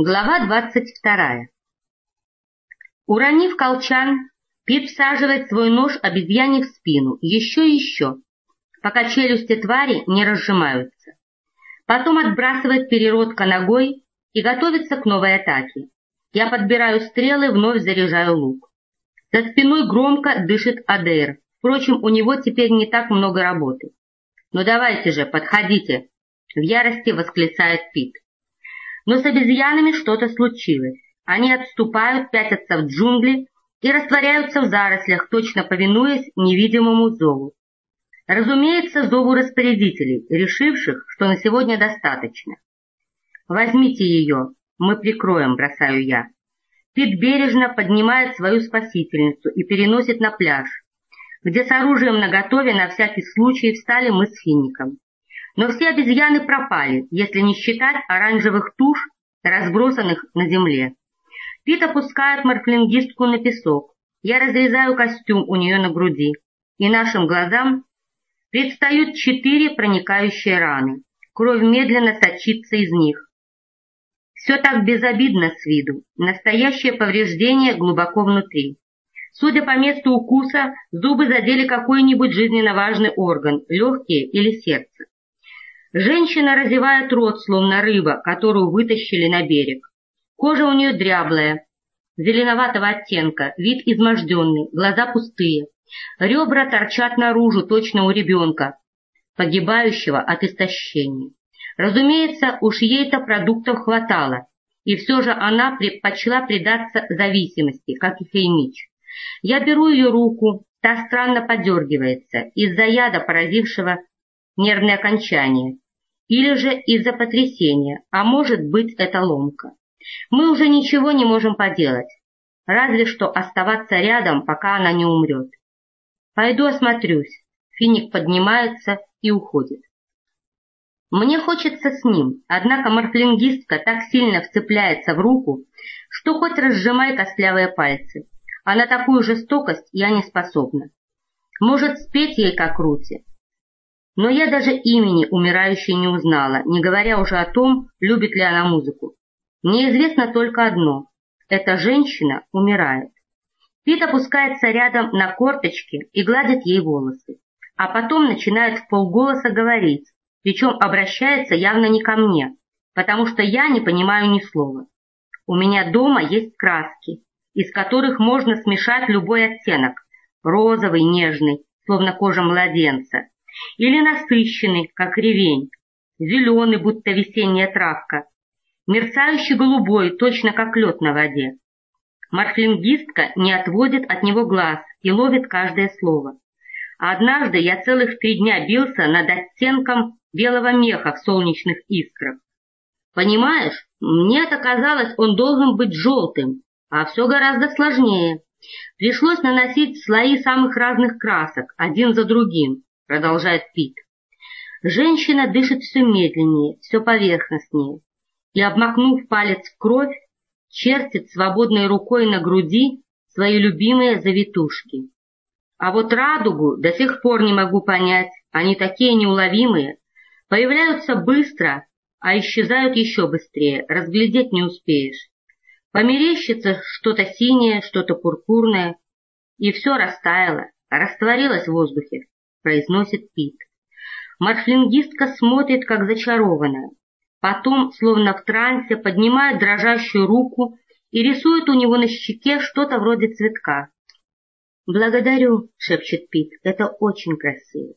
Глава двадцать вторая. Уронив колчан, Пит всаживает свой нож обезьяне в спину, еще и еще, пока челюсти твари не разжимаются. Потом отбрасывает переродка ногой и готовится к новой атаке. Я подбираю стрелы, вновь заряжаю лук. За спиной громко дышит Адейр. Впрочем, у него теперь не так много работы. «Ну давайте же, подходите!» — в ярости восклицает Пит. Но с обезьянами что-то случилось. Они отступают, пятятся в джунгли и растворяются в зарослях, точно повинуясь невидимому зову. Разумеется, зову распорядителей, решивших, что на сегодня достаточно. «Возьмите ее, мы прикроем», — бросаю я. Пит бережно поднимает свою спасительницу и переносит на пляж, где с оружием наготове на всякий случай встали мы с Фиником. Но все обезьяны пропали, если не считать оранжевых туш, разбросанных на земле. Пит опускает морфлингистку на песок. Я разрезаю костюм у нее на груди, и нашим глазам предстают четыре проникающие раны. Кровь медленно сочится из них. Все так безобидно с виду, настоящее повреждение глубоко внутри. Судя по месту укуса, зубы задели какой-нибудь жизненно важный орган, легкие или сердце. Женщина разевает рот, словно рыба, которую вытащили на берег. Кожа у нее дряблая, зеленоватого оттенка, вид изможденный, глаза пустые. Ребра торчат наружу, точно у ребенка, погибающего от истощения. Разумеется, уж ей-то продуктов хватало, и все же она предпочла предаться зависимости, как и Хеймич. Я беру ее руку, та странно подергивается из-за яда, поразившего нервные окончания, или же из-за потрясения, а может быть это ломка. Мы уже ничего не можем поделать, разве что оставаться рядом, пока она не умрет. Пойду осмотрюсь. Финик поднимается и уходит. Мне хочется с ним, однако морфлингистка так сильно вцепляется в руку, что хоть разжимай костлявые пальцы, а на такую жестокость я не способна. Может, спеть ей как Рути, но я даже имени умирающей не узнала, не говоря уже о том, любит ли она музыку. Мне известно только одно — эта женщина умирает. Пит опускается рядом на корточки и гладит ей волосы, а потом начинает в полголоса говорить, причем обращается явно не ко мне, потому что я не понимаю ни слова. У меня дома есть краски, из которых можно смешать любой оттенок, розовый, нежный, словно кожа младенца, или насыщенный, как ревень, зеленый, будто весенняя травка, мерцающий голубой, точно как лед на воде. Морфлингистка не отводит от него глаз и ловит каждое слово. однажды я целых три дня бился над оттенком белого меха в солнечных искрах. Понимаешь, мне-то казалось, он должен быть желтым, а все гораздо сложнее. Пришлось наносить слои самых разных красок, один за другим, продолжает Пит. Женщина дышит все медленнее, все поверхностнее, и, обмакнув палец в кровь, чертит свободной рукой на груди свои любимые завитушки. А вот радугу до сих пор не могу понять, они такие неуловимые, появляются быстро, а исчезают еще быстрее, разглядеть не успеешь. Померещится что-то синее, что-то пурпурное, и все растаяло, растворилось в воздухе, произносит Пит. Морфлингистка смотрит, как зачарованная. Потом, словно в трансе, поднимает дрожащую руку и рисует у него на щеке что-то вроде цветка. «Благодарю», — шепчет Пит, — «это очень красиво».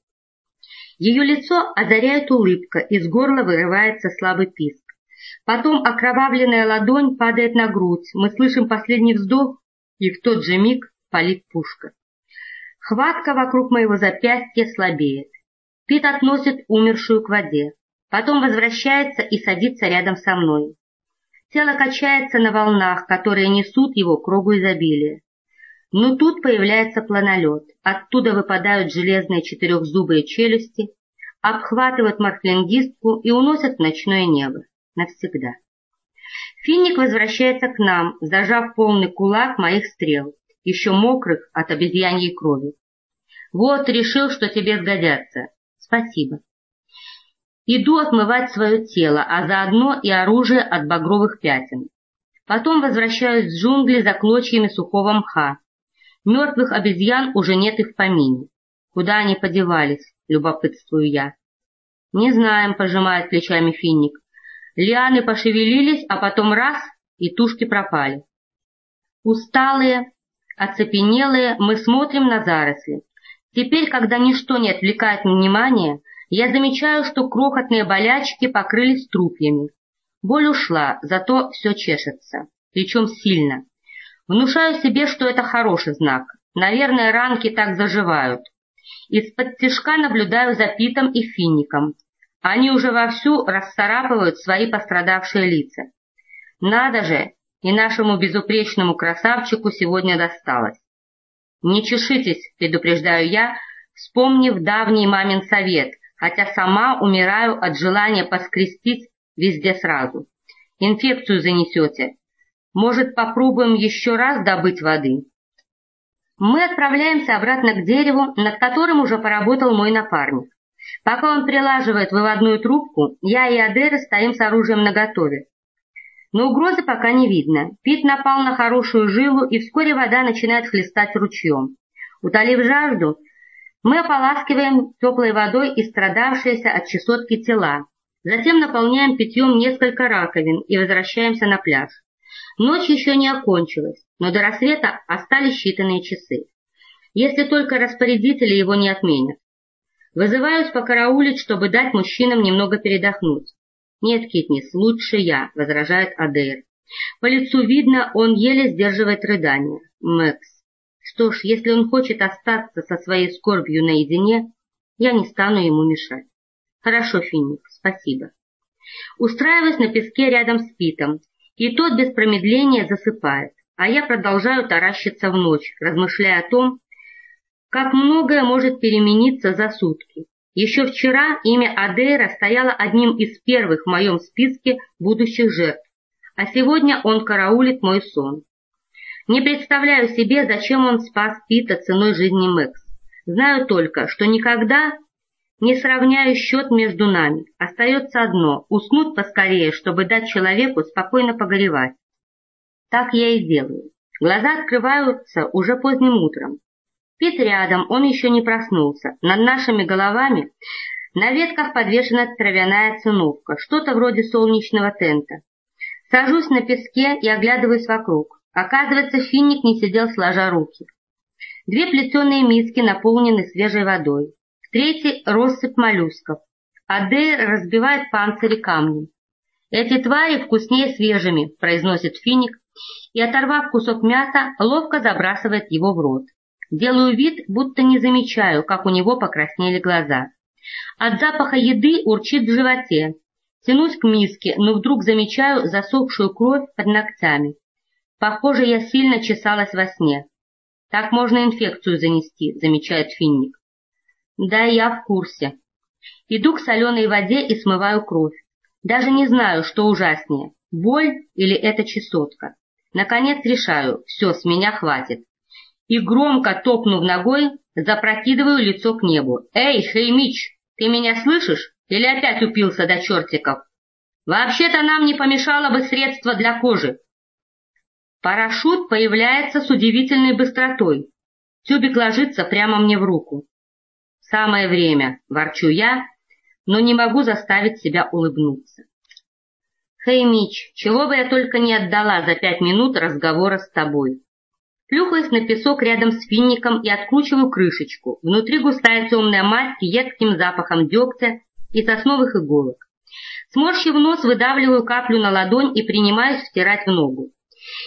Ее лицо озаряет улыбка, из горла вырывается слабый писк. Потом окровавленная ладонь падает на грудь, мы слышим последний вздох, и в тот же миг палит пушка. Хватка вокруг моего запястья слабеет. Пит относит умершую к воде, потом возвращается и садится рядом со мной. Тело качается на волнах, которые несут его кругу изобилия. Но тут появляется планолет, оттуда выпадают железные четырехзубые челюсти, обхватывают морфлингистку и уносят в ночное небо. Навсегда. Финник возвращается к нам, зажав полный кулак моих стрел еще мокрых от обезьяньей крови. Вот, решил, что тебе сгодятся. Спасибо. Иду отмывать свое тело, а заодно и оружие от багровых пятен. Потом возвращаюсь в джунгли за клочьями сухого мха. Мертвых обезьян уже нет и в помине. Куда они подевались, любопытствую я. Не знаем, пожимает плечами финик. Лианы пошевелились, а потом раз, и тушки пропали. Усталые, оцепенелые, мы смотрим на заросли. Теперь, когда ничто не отвлекает внимание, я замечаю, что крохотные болячки покрылись трупьями. Боль ушла, зато все чешется, причем сильно. Внушаю себе, что это хороший знак. Наверное, ранки так заживают. Из-под тяжка наблюдаю за Питом и Финником. Они уже вовсю расцарапывают свои пострадавшие лица. Надо же, и нашему безупречному красавчику сегодня досталось. «Не чешитесь», — предупреждаю я, вспомнив давний мамин совет, хотя сама умираю от желания поскрестить везде сразу. Инфекцию занесете. Может, попробуем еще раз добыть воды? Мы отправляемся обратно к дереву, над которым уже поработал мой напарник. Пока он прилаживает выводную трубку, я и Адера стоим с оружием наготове. Но угрозы пока не видно. Пит напал на хорошую жилу, и вскоре вода начинает хлестать ручьем. Утолив жажду, мы ополаскиваем теплой водой истрадавшиеся от чесотки тела. Затем наполняем питьем несколько раковин и возвращаемся на пляж. Ночь еще не окончилась, но до рассвета остались считанные часы. Если только распорядители его не отменят. Вызываюсь покараулить, чтобы дать мужчинам немного передохнуть. «Нет, Китнис, лучше я», — возражает Адейр. По лицу видно, он еле сдерживает рыдание. Мэкс. Что ж, если он хочет остаться со своей скорбью наедине, я не стану ему мешать. Хорошо, Финик, спасибо. Устраиваюсь на песке рядом с Питом, и тот без промедления засыпает, а я продолжаю таращиться в ночь, размышляя о том, как многое может перемениться за сутки. Еще вчера имя Адейра стояло одним из первых в моем списке будущих жертв, а сегодня он караулит мой сон. Не представляю себе, зачем он спас Пита ценой жизни Мэкс. Знаю только, что никогда не сравняю счет между нами. Остается одно — уснуть поскорее, чтобы дать человеку спокойно погоревать. Так я и делаю. Глаза открываются уже поздним утром. Пит рядом, он еще не проснулся. Над нашими головами на ветках подвешена травяная циновка, что-то вроде солнечного тента. Сажусь на песке и оглядываюсь вокруг. Оказывается, финник не сидел сложа руки. Две плетеные миски наполнены свежей водой. В третьей — россыпь моллюсков. Адейр разбивает панцири камнем. «Эти твари вкуснее свежими», — произносит финик, и, оторвав кусок мяса, ловко забрасывает его в рот. Делаю вид, будто не замечаю, как у него покраснели глаза. От запаха еды урчит в животе. Тянусь к миске, но вдруг замечаю засохшую кровь под ногтями. Похоже, я сильно чесалась во сне. Так можно инфекцию занести, замечает Финник. Да, я в курсе. Иду к соленой воде и смываю кровь. Даже не знаю, что ужаснее, боль или эта чесотка. Наконец решаю, все, с меня хватит и, громко топнув ногой, запрокидываю лицо к небу. «Эй, Хеймич, ты меня слышишь? Или опять упился до чертиков? Вообще-то нам не помешало бы средство для кожи». Парашют появляется с удивительной быстротой. Тюбик ложится прямо мне в руку. «Самое время», — ворчу я, но не могу заставить себя улыбнуться. «Хей, чего бы я только не отдала за пять минут разговора с тобой. Плюхаюсь на песок рядом с финником и откручиваю крышечку. Внутри густая темная мазь с едким запахом дегтя и сосновых иголок. Сморщив нос, выдавливаю каплю на ладонь и принимаюсь втирать в ногу.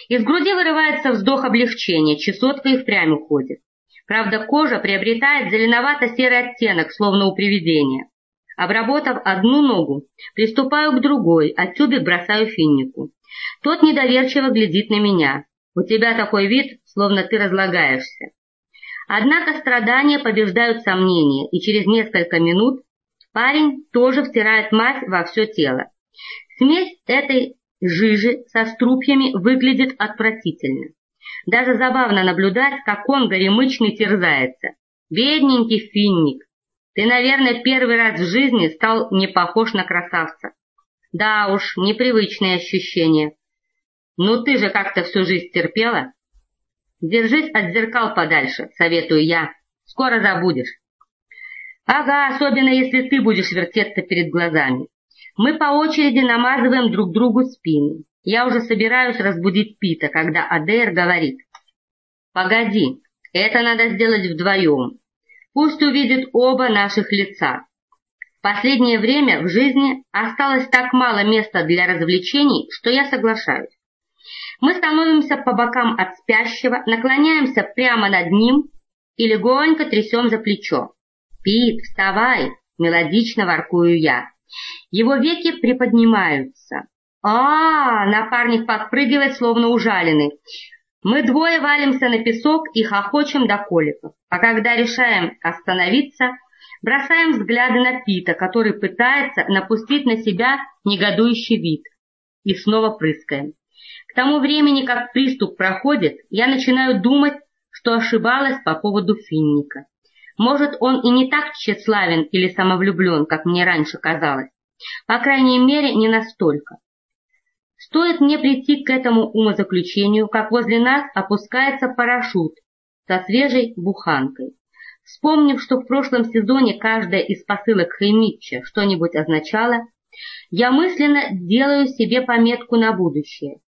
Из груди вырывается вздох облегчения, чесотка и впрямь уходит. Правда, кожа приобретает зеленовато-серый оттенок, словно у привидения. Обработав одну ногу, приступаю к другой, а тюбик бросаю финнику. Тот недоверчиво глядит на меня. «У тебя такой вид, словно ты разлагаешься. Однако страдания побеждают сомнения, и через несколько минут парень тоже втирает мазь во все тело. Смесь этой жижи со струпьями выглядит отвратительно. Даже забавно наблюдать, как он горемычный терзается. Бедненький финник, ты, наверное, первый раз в жизни стал не похож на красавца. Да уж, непривычные ощущения. Ну ты же как-то всю жизнь терпела. Держись от зеркал подальше, советую я. Скоро забудешь. Ага, особенно если ты будешь вертеться перед глазами. Мы по очереди намазываем друг другу спины. Я уже собираюсь разбудить Пита, когда Адейр говорит. Погоди, это надо сделать вдвоем. Пусть увидят оба наших лица. В последнее время в жизни осталось так мало места для развлечений, что я соглашаюсь. Мы становимся по бокам от спящего, наклоняемся прямо над ним и легонько трясем за плечо. «Пит, вставай!» — мелодично воркую я. Его веки приподнимаются. а, -а, -а напарник подпрыгивает, словно ужаленный. Мы двое валимся на песок и хохочем до коликов. А когда решаем остановиться, бросаем взгляды на Пита, который пытается напустить на себя негодующий вид. И снова прыскаем. К тому времени, как приступ проходит, я начинаю думать, что ошибалась по поводу Финника. Может, он и не так тщеславен или самовлюблен, как мне раньше казалось. По крайней мере, не настолько. Стоит мне прийти к этому умозаключению, как возле нас опускается парашют со свежей буханкой. Вспомнив, что в прошлом сезоне каждая из посылок Хеймитча что-нибудь означала, я мысленно делаю себе пометку на будущее.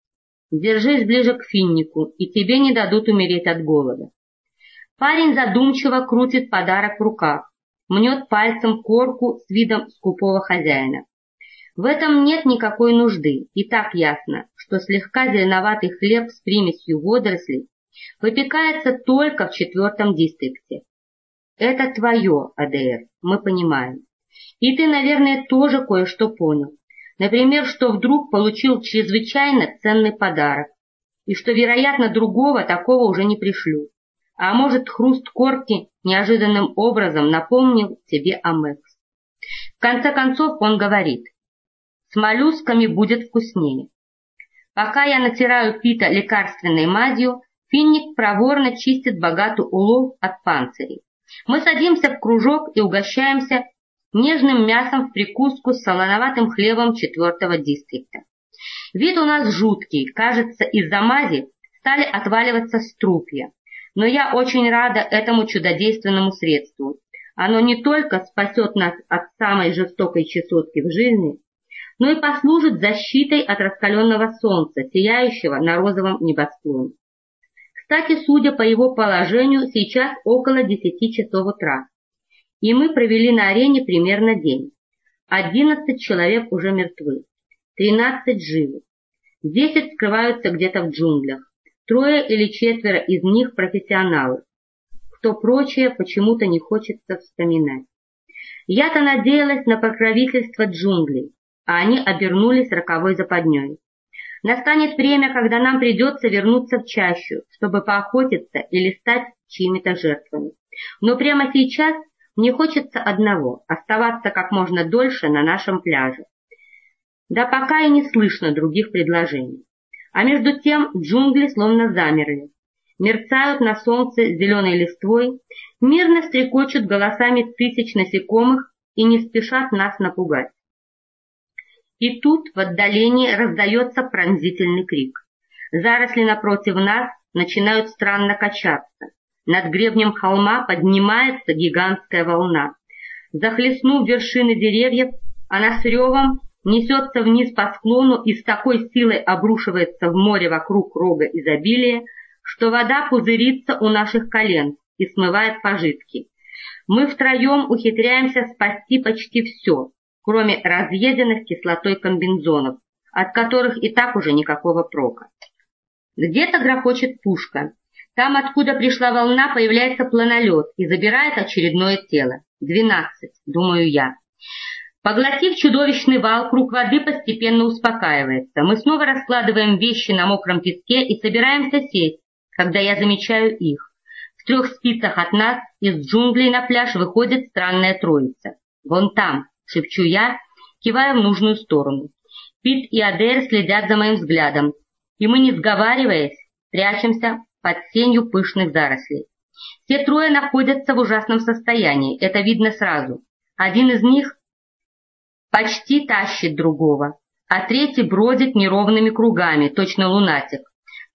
Держись ближе к финнику, и тебе не дадут умереть от голода. Парень задумчиво крутит подарок в руках, мнет пальцем корку с видом скупого хозяина. В этом нет никакой нужды, и так ясно, что слегка зеленоватый хлеб с примесью водорослей выпекается только в четвертом дистрикте. Это твое, АДР, мы понимаем. И ты, наверное, тоже кое-что понял. Например, что вдруг получил чрезвычайно ценный подарок, и что, вероятно, другого такого уже не пришлю. А может, хруст корки неожиданным образом напомнил тебе о Мэкс. В конце концов он говорит, с моллюсками будет вкуснее. Пока я натираю Пита лекарственной мазью, финник проворно чистит богатый улов от панцирей. Мы садимся в кружок и угощаемся нежным мясом в прикуску с солоноватым хлебом четвертого дистрикта. Вид у нас жуткий, кажется, из-за мази стали отваливаться струпья. Но я очень рада этому чудодейственному средству. Оно не только спасет нас от самой жестокой чесотки в жизни, но и послужит защитой от раскаленного солнца, сияющего на розовом небосклоне. Кстати, судя по его положению, сейчас около десяти часов утра и мы провели на арене примерно день. Одиннадцать человек уже мертвы, тринадцать живы, десять скрываются где-то в джунглях, трое или четверо из них профессионалы, кто прочее почему-то не хочется вспоминать. Я-то надеялась на покровительство джунглей, а они обернулись роковой западней. Настанет время, когда нам придется вернуться в чащу, чтобы поохотиться или стать чьими-то жертвами. Но прямо сейчас мне хочется одного — оставаться как можно дольше на нашем пляже. Да пока и не слышно других предложений. А между тем джунгли словно замерли. Мерцают на солнце зеленой листвой, мирно стрекочут голосами тысяч насекомых и не спешат нас напугать. И тут в отдалении раздается пронзительный крик. Заросли напротив нас начинают странно качаться. Над гребнем холма поднимается гигантская волна. Захлестнув вершины деревьев, она с ревом несется вниз по склону и с такой силой обрушивается в море вокруг рога изобилия, что вода пузырится у наших колен и смывает пожитки. Мы втроем ухитряемся спасти почти все, кроме разъеденных кислотой комбинзонов, от которых и так уже никакого прока. Где-то грохочет пушка, там, откуда пришла волна, появляется планолет и забирает очередное тело. Двенадцать, думаю я. Поглотив чудовищный вал, круг воды постепенно успокаивается. Мы снова раскладываем вещи на мокром песке и собираемся сесть, когда я замечаю их. В трех спицах от нас из джунглей на пляж выходит странная троица. «Вон там», — шепчу я, кивая в нужную сторону. Пит и Адер следят за моим взглядом, и мы, не сговариваясь, прячемся под сенью пышных зарослей. Все трое находятся в ужасном состоянии, это видно сразу. Один из них почти тащит другого. а третий бродит неровными кругами, точно лунатик.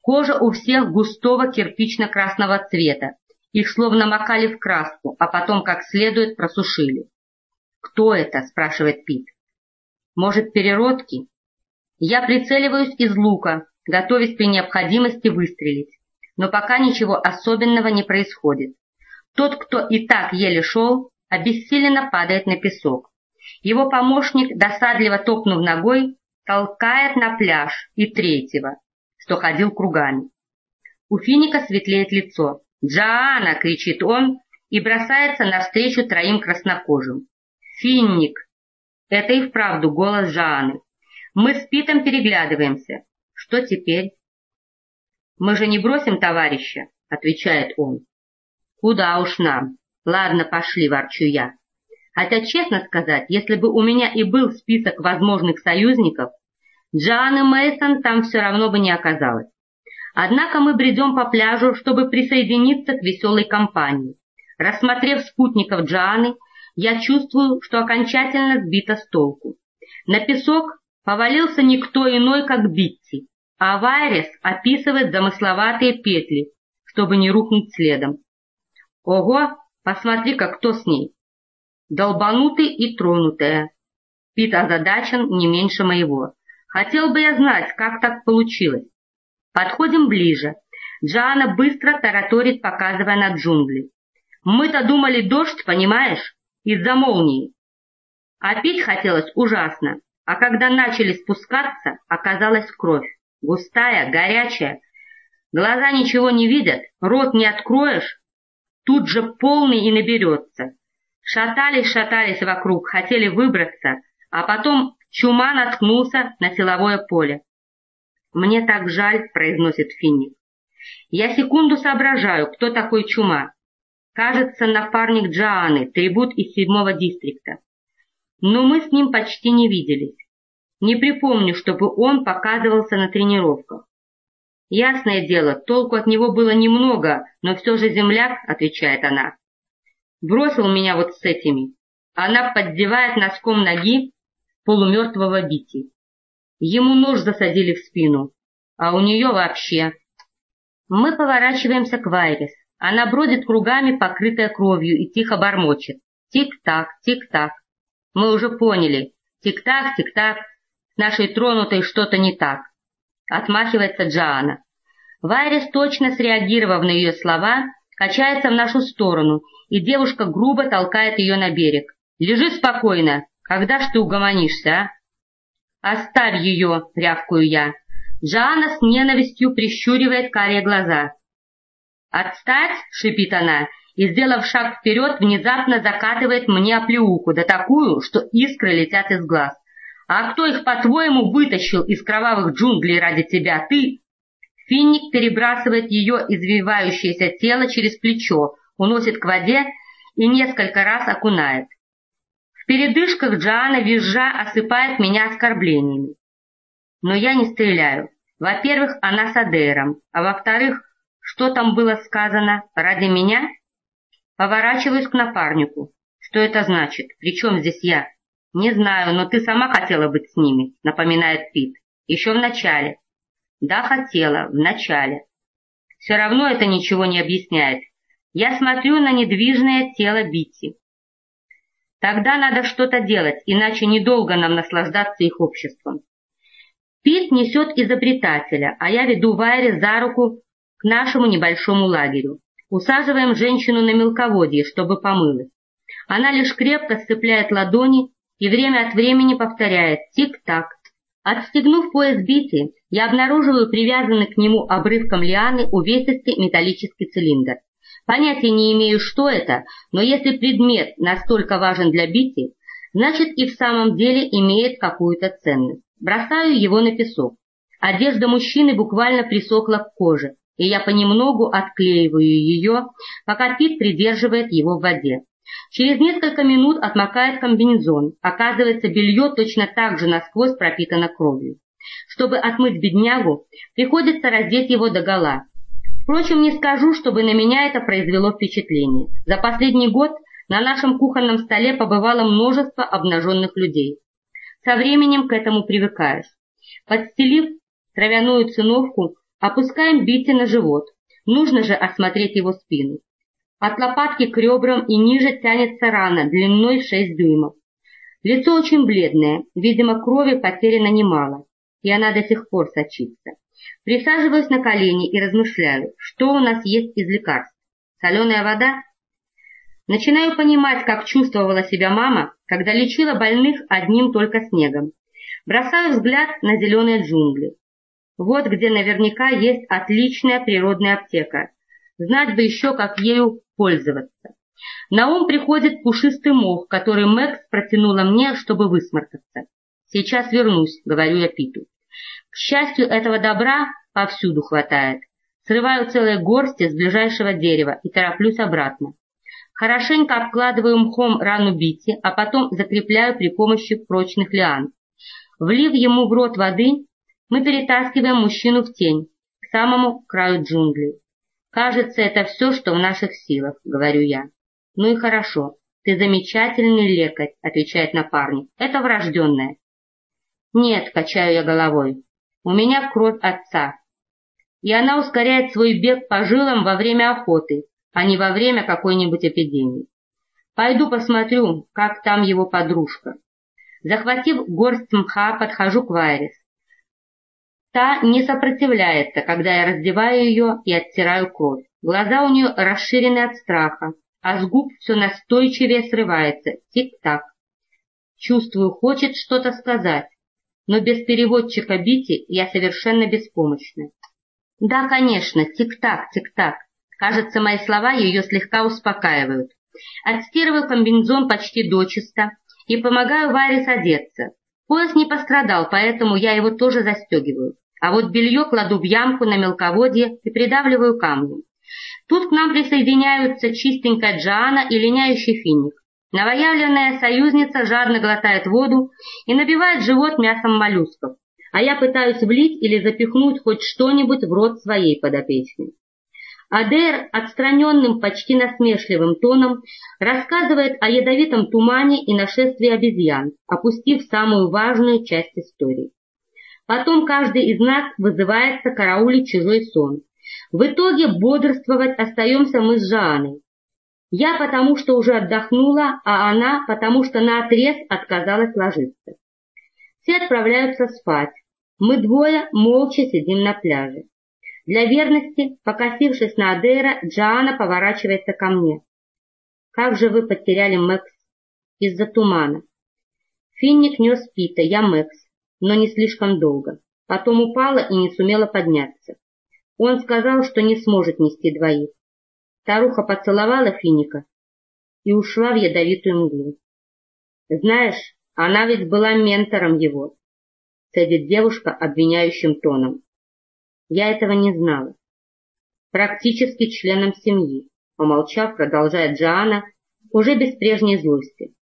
Кожа у всех густого кирпично-красного цвета. Их словно макали в краску, а потом как следует просушили. «Кто это?» — спрашивает Пит. «Может, переродки?» Я прицеливаюсь из лука, готовясь при необходимости выстрелить. Но пока ничего особенного не происходит. Тот, кто и так еле шел, обессиленно падает на песок. Его помощник, досадливо топнув ногой, толкает на пляж и третьего, что ходил кругами. У Финика светлеет лицо. «Джоанна!» — кричит он и бросается навстречу троим краснокожим. «Финник!» Это и вправду голос Джоанны. Мы с Питом переглядываемся. Что теперь? Мы же не бросим товарища, отвечает он. Куда уж нам? Ладно, пошли, ворчу я. Хотя, честно сказать, если бы у меня и был список возможных союзников, Джоанны Мейсон там все равно бы не оказалось. Однако мы бредем по пляжу, чтобы присоединиться к веселой компании. Рассмотрев спутников Джоанны, я чувствую, что окончательно сбита с толку. На песок повалился никто иной, как Битти, а Вайрес описывает замысловатые петли, чтобы не рухнуть следом. Ого, посмотри-ка, кто с ней. Долбанутый и тронутая. Пит озадачен не меньше моего. Хотел бы я знать, как так получилось. Подходим ближе. Джана быстро тараторит, показывая на джунгли. Мы-то думали дождь, понимаешь, из-за молнии. А пить хотелось ужасно. А когда начали спускаться, оказалась кровь. Густая, горячая. Глаза ничего не видят, рот не откроешь, тут же полный и наберется. Шатались-шатались вокруг, хотели выбраться, а потом чума наткнулся на силовое поле. «Мне так жаль», — произносит Финник. «Я секунду соображаю, кто такой чума. Кажется, напарник Джоанны, трибут из седьмого дистрикта но мы с ним почти не виделись. Не припомню, чтобы он показывался на тренировках. Ясное дело, толку от него было немного, но все же земляк, отвечает она. Бросил меня вот с этими. Она поддевает носком ноги полумертвого Бити. Ему нож засадили в спину, а у нее вообще. Мы поворачиваемся к Вайрис. Она бродит кругами, покрытая кровью, и тихо бормочет. Тик-так, тик-так. Мы уже поняли. Тик-так, тик-так. Нашей тронутой что-то не так. Отмахивается Джоанна. Вайрис, точно среагировав на ее слова, качается в нашу сторону, и девушка грубо толкает ее на берег. «Лежи спокойно. Когда ж ты угомонишься, а?» «Оставь ее!» — рявкую я. Джоанна с ненавистью прищуривает карие глаза. «Отстать!» — шипит она и, сделав шаг вперед, внезапно закатывает мне оплеуху, да такую, что искры летят из глаз. «А кто их, по-твоему, вытащил из кровавых джунглей ради тебя? Ты?» Финник перебрасывает ее извивающееся тело через плечо, уносит к воде и несколько раз окунает. В передышках Джоанна визжа осыпает меня оскорблениями. Но я не стреляю. Во-первых, она с Адейром, а во-вторых, что там было сказано ради меня? Поворачиваюсь к напарнику. Что это значит? Причем здесь я? Не знаю, но ты сама хотела быть с ними, напоминает Пит. Еще в начале. Да, хотела, в начале. Все равно это ничего не объясняет. Я смотрю на недвижное тело Бити. Тогда надо что-то делать, иначе недолго нам наслаждаться их обществом. Пит несет изобретателя, а я веду Вайре за руку к нашему небольшому лагерю. Усаживаем женщину на мелководье, чтобы помылась. Она лишь крепко сцепляет ладони и время от времени повторяет «тик-так». Отстегнув пояс Бити, я обнаруживаю привязанный к нему обрывком лианы увесистый металлический цилиндр. Понятия не имею, что это, но если предмет настолько важен для Бити, значит и в самом деле имеет какую-то ценность. Бросаю его на песок. Одежда мужчины буквально присохла к коже и я понемногу отклеиваю ее, пока Пит придерживает его в воде. Через несколько минут отмокает комбинезон. Оказывается, белье точно так же насквозь пропитано кровью. Чтобы отмыть беднягу, приходится раздеть его догола. Впрочем, не скажу, чтобы на меня это произвело впечатление. За последний год на нашем кухонном столе побывало множество обнаженных людей. Со временем к этому привыкаешь. Подстелив травяную циновку, опускаем Бити на живот. Нужно же осмотреть его спину. От лопатки к ребрам и ниже тянется рана длиной 6 дюймов. Лицо очень бледное, видимо, крови потеряно немало, и она до сих пор сочится. Присаживаюсь на колени и размышляю, что у нас есть из лекарств. Соленая вода? Начинаю понимать, как чувствовала себя мама, когда лечила больных одним только снегом. Бросаю взгляд на зеленые джунгли. Вот где наверняка есть отличная природная аптека. Знать бы еще, как ею пользоваться. На ум приходит пушистый мох, который Мэкс протянула мне, чтобы высморкаться. «Сейчас вернусь», — говорю я Питу. К счастью, этого добра повсюду хватает. Срываю целые горсти с ближайшего дерева и тороплюсь обратно. Хорошенько обкладываю мхом рану Бити, а потом закрепляю при помощи прочных лиан. Влив ему в рот воды, мы перетаскиваем мужчину в тень, к самому краю джунглей. «Кажется, это все, что в наших силах», — говорю я. «Ну и хорошо. Ты замечательный лекарь», — отвечает напарник. «Это врожденное». «Нет», — качаю я головой. «У меня кровь отца». И она ускоряет свой бег по жилам во время охоты, а не во время какой-нибудь эпидемии. Пойду посмотрю, как там его подружка. Захватив горсть мха, подхожу к Вайрис. Та не сопротивляется, когда я раздеваю ее и оттираю кровь. Глаза у нее расширены от страха, а с губ все настойчивее срывается. Тик-так. Чувствую, хочет что-то сказать, но без переводчика Бити я совершенно беспомощна. Да, конечно, тик-так, тик-так. Кажется, мои слова ее слегка успокаивают. Отстирываю комбинезон почти дочисто и помогаю Варе одеться. Пояс не пострадал, поэтому я его тоже застегиваю. А вот белье кладу в ямку на мелководье и придавливаю камнем. Тут к нам присоединяются чистенькая Джоанна и линяющий финик. Новоявленная союзница жадно глотает воду и набивает живот мясом моллюсков, а я пытаюсь влить или запихнуть хоть что-нибудь в рот своей подопечной. Адер отстраненным, почти насмешливым тоном рассказывает о ядовитом тумане и нашествии обезьян, опустив самую важную часть истории. Потом каждый из нас вызывается караулить чужой сон. В итоге бодрствовать остаемся мы с Жааной. Я потому, что уже отдохнула, а она потому, что наотрез отказалась ложиться. Все отправляются спать. Мы двое молча сидим на пляже. Для верности, покосившись на Адера, Джоанна поворачивается ко мне. «Как же вы потеряли Мэкс?» «Из-за тумана». Финник нес Пита, я Мэкс, но не слишком долго. Потом упала и не сумела подняться. Он сказал, что не сможет нести двоих. Старуха поцеловала Финика и ушла в ядовитую мглу. «Знаешь, она ведь была ментором его», — цедит девушка обвиняющим тоном. Я этого не знала. Практически членом семьи, помолчав, продолжает Джоанна, уже без прежней злости.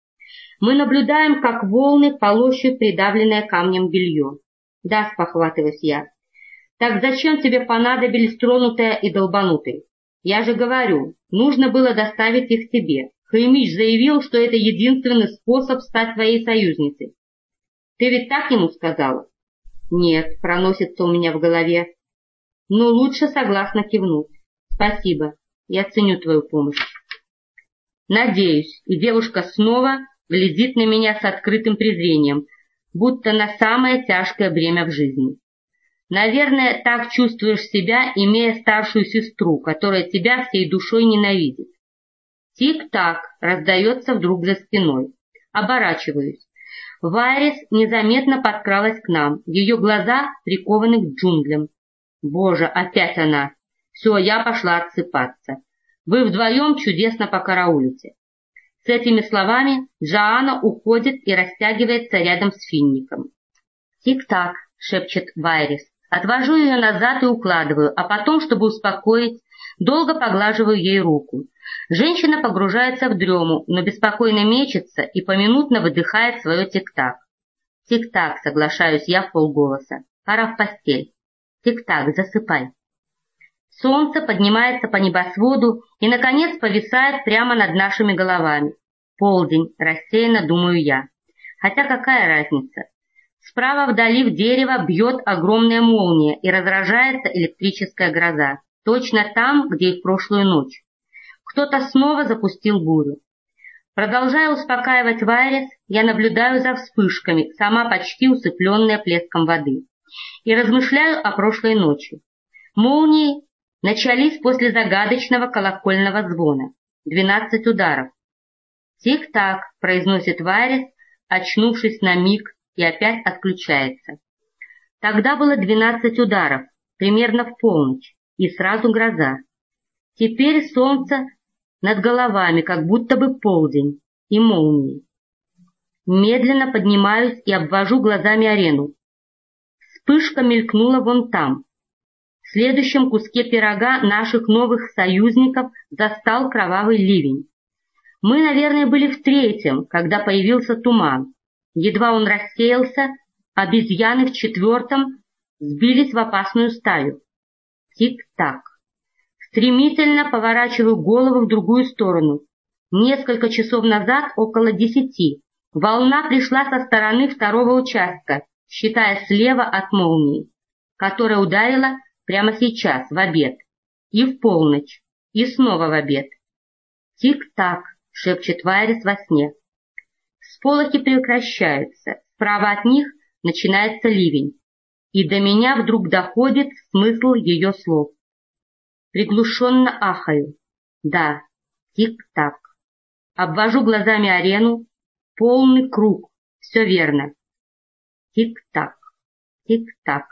Мы наблюдаем, как волны полощут придавленное камнем белье. Да, спохватываюсь я. Так зачем тебе понадобились тронутая и долбанутые? Я же говорю, нужно было доставить их тебе. Хаймич заявил, что это единственный способ стать твоей союзницей. Ты ведь так ему сказала? Нет, проносится у меня в голове но лучше согласно кивнуть. Спасибо, я ценю твою помощь. Надеюсь, и девушка снова глядит на меня с открытым презрением, будто на самое тяжкое бремя в жизни. Наверное, так чувствуешь себя, имея старшую сестру, которая тебя всей душой ненавидит. Тик-так раздается вдруг за спиной. Оборачиваюсь. Вайрис незаметно подкралась к нам, ее глаза прикованы к джунглям. Боже, опять она! Все, я пошла отсыпаться. Вы вдвоем чудесно покараулите. С этими словами Джоанна уходит и растягивается рядом с финником. «Тик-так», — шепчет Вайрис. Отвожу ее назад и укладываю, а потом, чтобы успокоить, долго поглаживаю ей руку. Женщина погружается в дрему, но беспокойно мечется и поминутно выдыхает свое тик-так. «Тик-так», — соглашаюсь я в полголоса. «Пора в постель». Тик-так, засыпай. Солнце поднимается по небосводу и, наконец, повисает прямо над нашими головами. Полдень, рассеянно думаю я. Хотя какая разница? Справа вдали в дерево бьет огромная молния и разражается электрическая гроза, точно там, где и в прошлую ночь. Кто-то снова запустил бурю. Продолжая успокаивать Вайрес, я наблюдаю за вспышками, сама почти усыпленная плеском воды, и размышляю о прошлой ночи. Молнии начались после загадочного колокольного звона. Двенадцать ударов. «Тик-так», — произносит Вайрес, очнувшись на миг и опять отключается. Тогда было двенадцать ударов, примерно в полночь, и сразу гроза. Теперь солнце над головами, как будто бы полдень, и молнии. Медленно поднимаюсь и обвожу глазами арену. Вспышка мелькнула вон там. В следующем куске пирога наших новых союзников застал кровавый ливень. Мы, наверное, были в третьем, когда появился туман. Едва он рассеялся, обезьяны в четвертом сбились в опасную стаю. Тик-так. Стремительно поворачиваю голову в другую сторону. Несколько часов назад, около десяти, волна пришла со стороны второго участка, считая слева от молнии, которая ударила прямо сейчас, в обед, и в полночь, и снова в обед. «Тик-так», — шепчет Вайрис во сне. Сполохи прекращаются, справа от них начинается ливень, и до меня вдруг доходит смысл ее слов. Приглушенно ахаю. Да, тик-так. Обвожу глазами арену. Полный круг. Все верно. Тик-так, тик-так.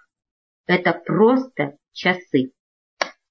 Это просто часы.